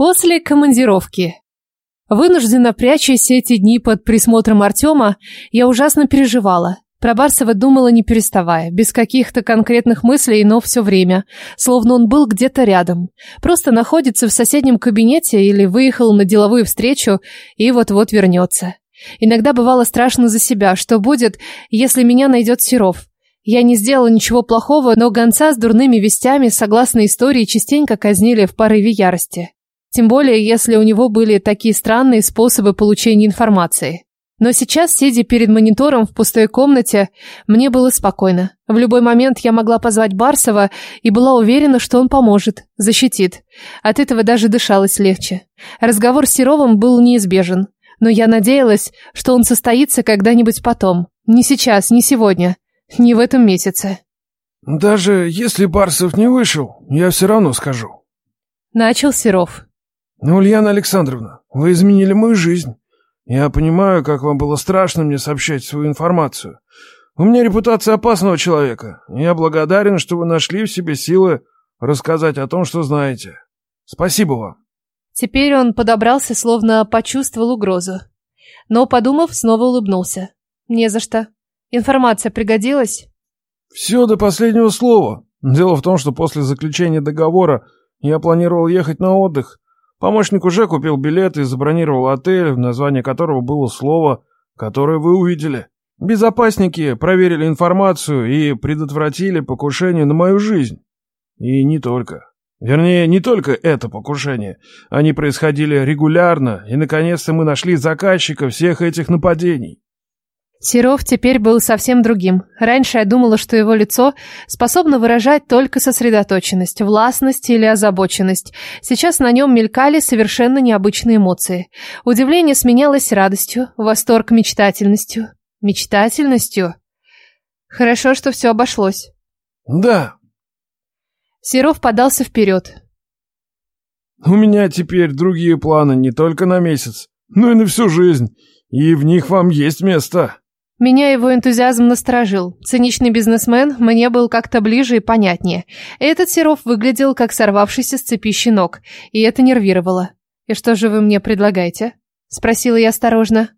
После командировки. Вынужденно прячась эти дни под присмотром Артема, я ужасно переживала. Про Барсова думала не переставая, без каких-то конкретных мыслей, но все время, словно он был где-то рядом. Просто находится в соседнем кабинете или выехал на деловую встречу и вот-вот вернется. Иногда бывало страшно за себя, что будет, если меня найдет Серов. Я не сделала ничего плохого, но гонца с дурными вестями, согласно истории, частенько казнили в порыве ярости. Тем более, если у него были такие странные способы получения информации. Но сейчас, сидя перед монитором в пустой комнате, мне было спокойно. В любой момент я могла позвать Барсова и была уверена, что он поможет, защитит. От этого даже дышалось легче. Разговор с Серовым был неизбежен. Но я надеялась, что он состоится когда-нибудь потом. Не сейчас, не сегодня, не в этом месяце. «Даже если Барсов не вышел, я все равно скажу». Начал Серов. «Ну, Ульяна Александровна, вы изменили мою жизнь. Я понимаю, как вам было страшно мне сообщать свою информацию. У меня репутация опасного человека. Я благодарен, что вы нашли в себе силы рассказать о том, что знаете. Спасибо вам». Теперь он подобрался, словно почувствовал угрозу. Но, подумав, снова улыбнулся. «Не за что. Информация пригодилась?» «Все до последнего слова. Дело в том, что после заключения договора я планировал ехать на отдых, Помощник уже купил билет и забронировал отель, в названии которого было слово, которое вы увидели. Безопасники проверили информацию и предотвратили покушение на мою жизнь. И не только. Вернее, не только это покушение. Они происходили регулярно, и наконец-то мы нашли заказчика всех этих нападений. Серов теперь был совсем другим. Раньше я думала, что его лицо способно выражать только сосредоточенность, властность или озабоченность. Сейчас на нем мелькали совершенно необычные эмоции. Удивление сменялось радостью, восторг мечтательностью. Мечтательностью? Хорошо, что все обошлось. Да. Серов подался вперед. У меня теперь другие планы не только на месяц, но и на всю жизнь, и в них вам есть место. Меня его энтузиазм насторожил. Циничный бизнесмен мне был как-то ближе и понятнее. Этот Серов выглядел как сорвавшийся с цепи щенок, и это нервировало. «И что же вы мне предлагаете?» — спросила я осторожно.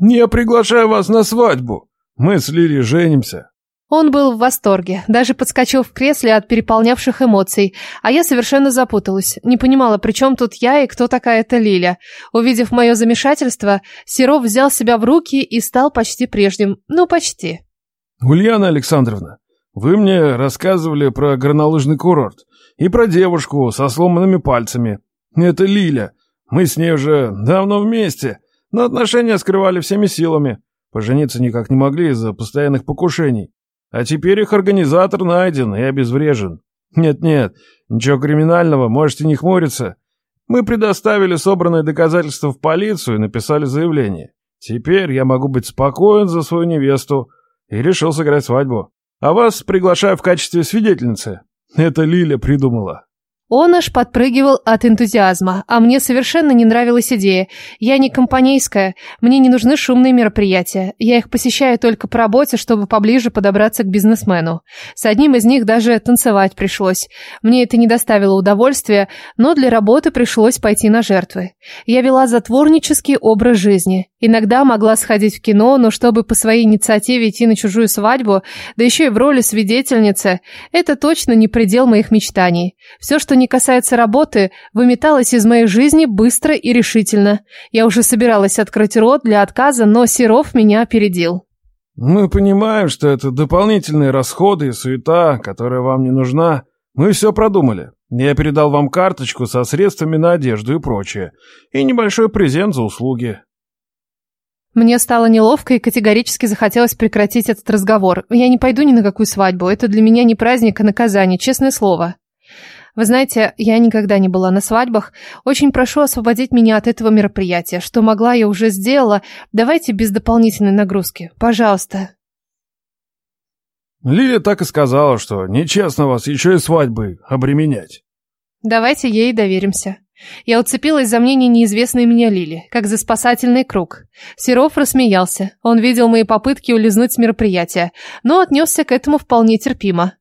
«Я приглашаю вас на свадьбу. Мы с Лили женимся. Он был в восторге, даже подскочил в кресле от переполнявших эмоций, а я совершенно запуталась, не понимала, при чем тут я и кто такая эта Лиля. Увидев мое замешательство, Серов взял себя в руки и стал почти прежним, ну почти. «Ульяна Александровна, вы мне рассказывали про горнолыжный курорт и про девушку со сломанными пальцами. Это Лиля, мы с ней уже давно вместе, но отношения скрывали всеми силами». Пожениться никак не могли из-за постоянных покушений. А теперь их организатор найден и обезврежен. Нет-нет, ничего криминального, можете не хмуриться. Мы предоставили собранные доказательства в полицию и написали заявление. Теперь я могу быть спокоен за свою невесту и решил сыграть свадьбу. А вас приглашаю в качестве свидетельницы. Это Лиля придумала. Он аж подпрыгивал от энтузиазма, а мне совершенно не нравилась идея. Я не компанейская, мне не нужны шумные мероприятия. Я их посещаю только по работе, чтобы поближе подобраться к бизнесмену. С одним из них даже танцевать пришлось. Мне это не доставило удовольствия, но для работы пришлось пойти на жертвы. Я вела затворнический образ жизни. Иногда могла сходить в кино, но чтобы по своей инициативе идти на чужую свадьбу, да еще и в роли свидетельницы, это точно не предел моих мечтаний. Все, что не касается работы, выметалась из моей жизни быстро и решительно. Я уже собиралась открыть рот для отказа, но Серов меня опередил. «Мы понимаем, что это дополнительные расходы и суета, которая вам не нужна. Мы все продумали. Я передал вам карточку со средствами на одежду и прочее. И небольшой презент за услуги». Мне стало неловко и категорически захотелось прекратить этот разговор. Я не пойду ни на какую свадьбу. Это для меня не праздник, а наказание, честное слово. Вы знаете, я никогда не была на свадьбах. Очень прошу освободить меня от этого мероприятия. Что могла, я уже сделала. Давайте без дополнительной нагрузки. Пожалуйста. Лилия так и сказала, что нечестно вас еще и свадьбой обременять. Давайте ей доверимся. Я уцепилась за мнение неизвестной меня Лили, как за спасательный круг. Серов рассмеялся. Он видел мои попытки улизнуть с мероприятия, но отнесся к этому вполне терпимо.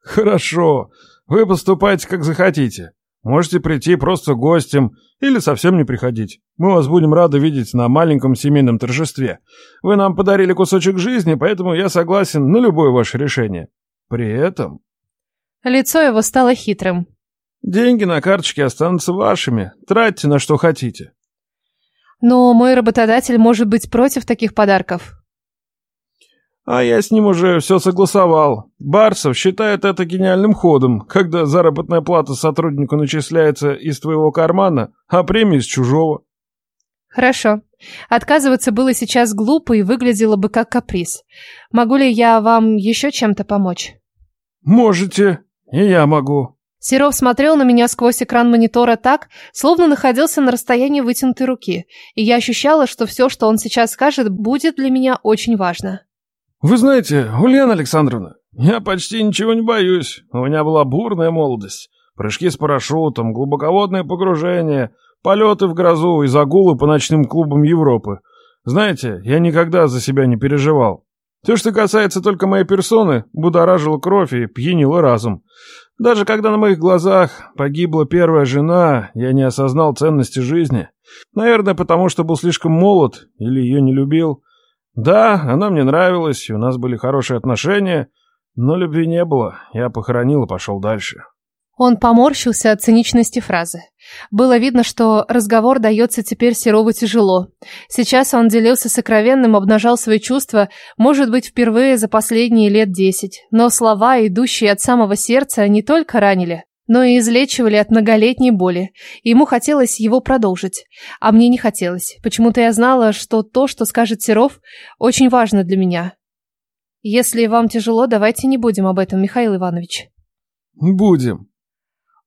«Хорошо. Вы поступайте, как захотите. Можете прийти просто гостем или совсем не приходить. Мы вас будем рады видеть на маленьком семейном торжестве. Вы нам подарили кусочек жизни, поэтому я согласен на любое ваше решение. При этом... Лицо его стало хитрым. Деньги на карточке останутся вашими. Тратьте на что хотите. Но мой работодатель может быть против таких подарков. А я с ним уже все согласовал. Барсов считает это гениальным ходом, когда заработная плата сотруднику начисляется из твоего кармана, а премия из чужого. Хорошо. Отказываться было сейчас глупо и выглядело бы как каприз. Могу ли я вам еще чем-то помочь? Можете. И я могу. Серов смотрел на меня сквозь экран монитора так, словно находился на расстоянии вытянутой руки, и я ощущала, что все, что он сейчас скажет, будет для меня очень важно. Вы знаете, Ульяна Александровна, я почти ничего не боюсь. У меня была бурная молодость. Прыжки с парашютом, глубоководное погружение, полеты в грозу и загулы по ночным клубам Европы. Знаете, я никогда за себя не переживал. Все, что касается только моей персоны, будоражило кровь и пьянило разум. Даже когда на моих глазах погибла первая жена, я не осознал ценности жизни. Наверное, потому что был слишком молод или ее не любил. Да, она мне нравилась, и у нас были хорошие отношения, но любви не было. Я похоронил и пошел дальше. Он поморщился от циничности фразы. Было видно, что разговор дается теперь Серову тяжело. Сейчас он делился сокровенным, обнажал свои чувства, может быть, впервые за последние лет десять. Но слова, идущие от самого сердца, не только ранили, но и излечивали от многолетней боли. Ему хотелось его продолжить, а мне не хотелось. Почему-то я знала, что то, что скажет Серов, очень важно для меня. Если вам тяжело, давайте не будем об этом, Михаил Иванович. Будем.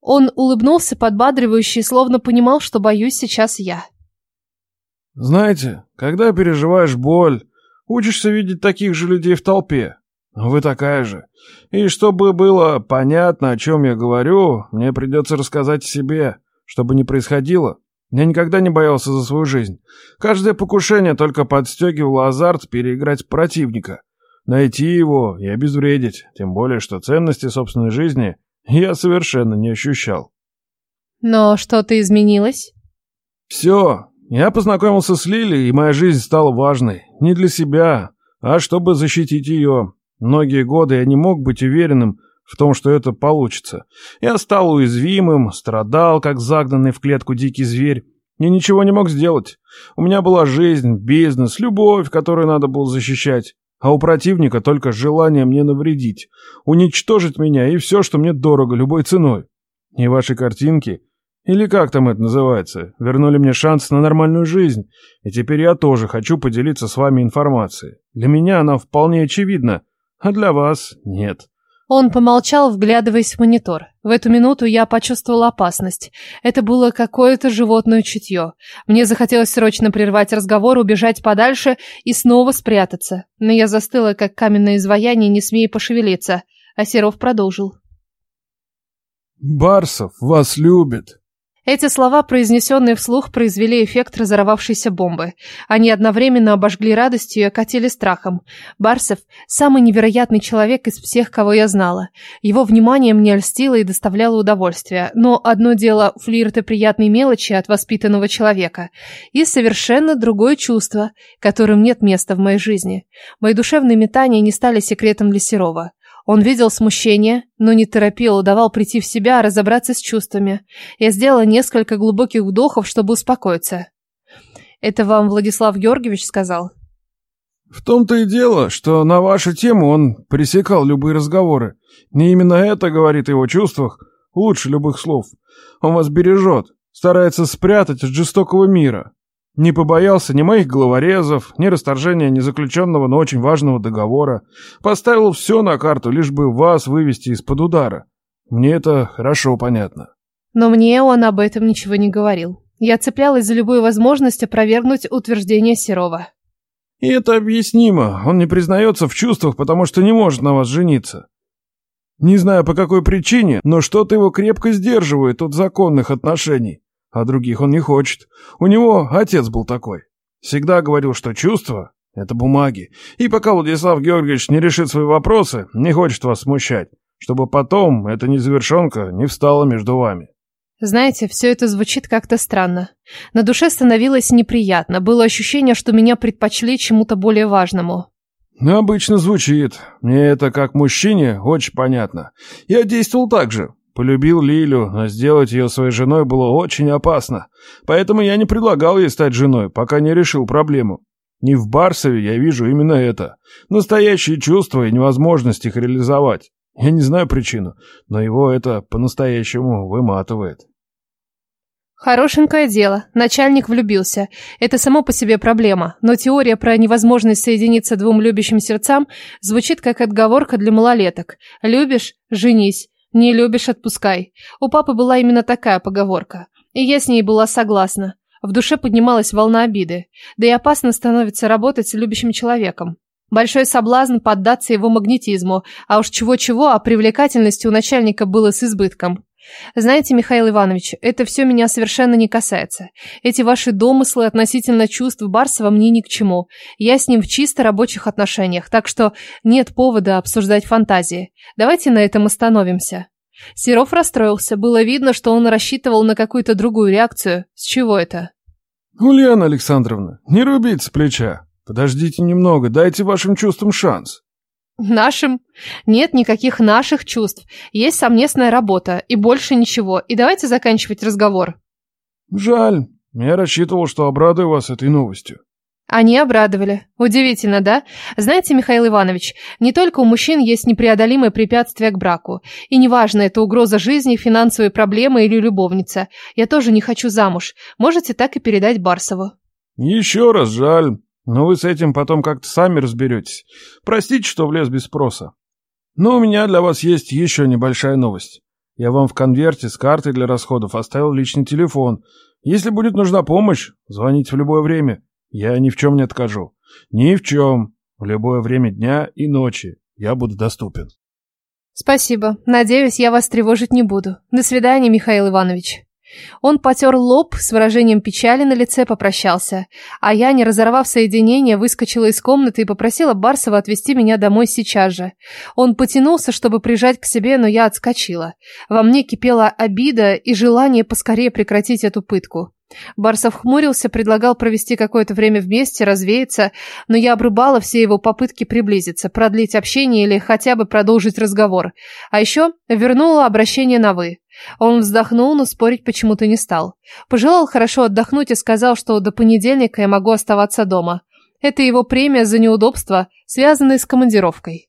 Он улыбнулся подбадривающе, словно понимал, что боюсь сейчас я. Знаете, когда переживаешь боль, учишься видеть таких же людей в толпе. Вы такая же. И чтобы было понятно, о чем я говорю, мне придется рассказать себе, чтобы не происходило. Я никогда не боялся за свою жизнь. Каждое покушение только подстегивало азарт переиграть противника. Найти его и обезвредить, тем более, что ценности собственной жизни я совершенно не ощущал. Но что-то изменилось? Все. Я познакомился с Лили, и моя жизнь стала важной. Не для себя, а чтобы защитить ее. Многие годы я не мог быть уверенным в том, что это получится. Я стал уязвимым, страдал, как загнанный в клетку дикий зверь. Я ничего не мог сделать. У меня была жизнь, бизнес, любовь, которую надо было защищать. А у противника только желание мне навредить, уничтожить меня и все, что мне дорого, любой ценой. И ваши картинки, или как там это называется, вернули мне шанс на нормальную жизнь, и теперь я тоже хочу поделиться с вами информацией. Для меня она вполне очевидна, а для вас нет. Он помолчал, вглядываясь в монитор. В эту минуту я почувствовала опасность. Это было какое-то животное чутье. Мне захотелось срочно прервать разговор, убежать подальше и снова спрятаться. Но я застыла, как каменное изваяние, не смея пошевелиться. А Серов продолжил. «Барсов вас любит. Эти слова, произнесенные вслух, произвели эффект разорвавшейся бомбы. Они одновременно обожгли радостью и окатили страхом. Барсов – самый невероятный человек из всех, кого я знала. Его внимание мне льстило и доставляло удовольствие. Но одно дело флирт и приятные мелочи от воспитанного человека. И совершенно другое чувство, которым нет места в моей жизни. Мои душевные метания не стали секретом для Серова. Он видел смущение, но не торопил, давал прийти в себя, разобраться с чувствами. Я сделала несколько глубоких вдохов, чтобы успокоиться. «Это вам Владислав Георгиевич сказал?» «В том-то и дело, что на вашу тему он пресекал любые разговоры. Не именно это говорит о его чувствах, лучше любых слов. Он вас бережет, старается спрятать от жестокого мира. Не побоялся ни моих головорезов, ни расторжения незаключенного, но очень важного договора. Поставил все на карту, лишь бы вас вывести из-под удара. Мне это хорошо понятно. Но мне он об этом ничего не говорил. Я цеплялась за любую возможность опровергнуть утверждение Серова. И это объяснимо. Он не признается в чувствах, потому что не может на вас жениться. Не знаю по какой причине, но что-то его крепко сдерживает от законных отношений а других он не хочет. У него отец был такой. Всегда говорил, что чувства — это бумаги. И пока Владислав Георгиевич не решит свои вопросы, не хочет вас смущать, чтобы потом эта незавершенка не встала между вами. Знаете, все это звучит как-то странно. На душе становилось неприятно. Было ощущение, что меня предпочли чему-то более важному. Обычно звучит. Мне это как мужчине очень понятно. Я действовал так же. Полюбил Лилю, но сделать ее своей женой было очень опасно. Поэтому я не предлагал ей стать женой, пока не решил проблему. Не в Барсове я вижу именно это. Настоящие чувства и невозможность их реализовать. Я не знаю причину, но его это по-настоящему выматывает. Хорошенькое дело. Начальник влюбился. Это само по себе проблема. Но теория про невозможность соединиться двум любящим сердцам звучит как отговорка для малолеток. Любишь – женись. Не любишь – отпускай. У папы была именно такая поговорка. И я с ней была согласна. В душе поднималась волна обиды. Да и опасно становится работать с любящим человеком. Большой соблазн поддаться его магнетизму, а уж чего-чего, а привлекательности у начальника было с избытком. Знаете, Михаил Иванович, это все меня совершенно не касается. Эти ваши домыслы относительно чувств Барсова мне ни к чему. Я с ним в чисто рабочих отношениях, так что нет повода обсуждать фантазии. Давайте на этом остановимся. Серов расстроился. Было видно, что он рассчитывал на какую-то другую реакцию. С чего это? «Ульяна Александровна, не рубить с плеча. Подождите немного, дайте вашим чувствам шанс». Нашим? Нет никаких наших чувств. Есть совместная работа, и больше ничего. И давайте заканчивать разговор. Жаль. Я рассчитывал, что обрадую вас этой новостью. Они обрадовали. Удивительно, да? Знаете, Михаил Иванович, не только у мужчин есть непреодолимые препятствия к браку. И неважно, это угроза жизни, финансовые проблемы или любовница. Я тоже не хочу замуж. Можете так и передать Барсову. Еще раз жаль. Но вы с этим потом как-то сами разберетесь. Простите, что влез без спроса. Но у меня для вас есть еще небольшая новость. Я вам в конверте с картой для расходов оставил личный телефон. Если будет нужна помощь, звоните в любое время. Я ни в чем не откажу. Ни в чем. В любое время дня и ночи я буду доступен. Спасибо. Надеюсь, я вас тревожить не буду. До свидания, Михаил Иванович. Он потер лоб, с выражением печали на лице попрощался, а я, не разорвав соединение, выскочила из комнаты и попросила Барсова отвезти меня домой сейчас же. Он потянулся, чтобы прижать к себе, но я отскочила. Во мне кипела обида и желание поскорее прекратить эту пытку. Барсов хмурился, предлагал провести какое-то время вместе, развеяться, но я обрубала все его попытки приблизиться, продлить общение или хотя бы продолжить разговор. А еще вернула обращение на «вы». Он вздохнул, но спорить почему-то не стал. Пожелал хорошо отдохнуть и сказал, что до понедельника я могу оставаться дома. Это его премия за неудобства, связанные с командировкой.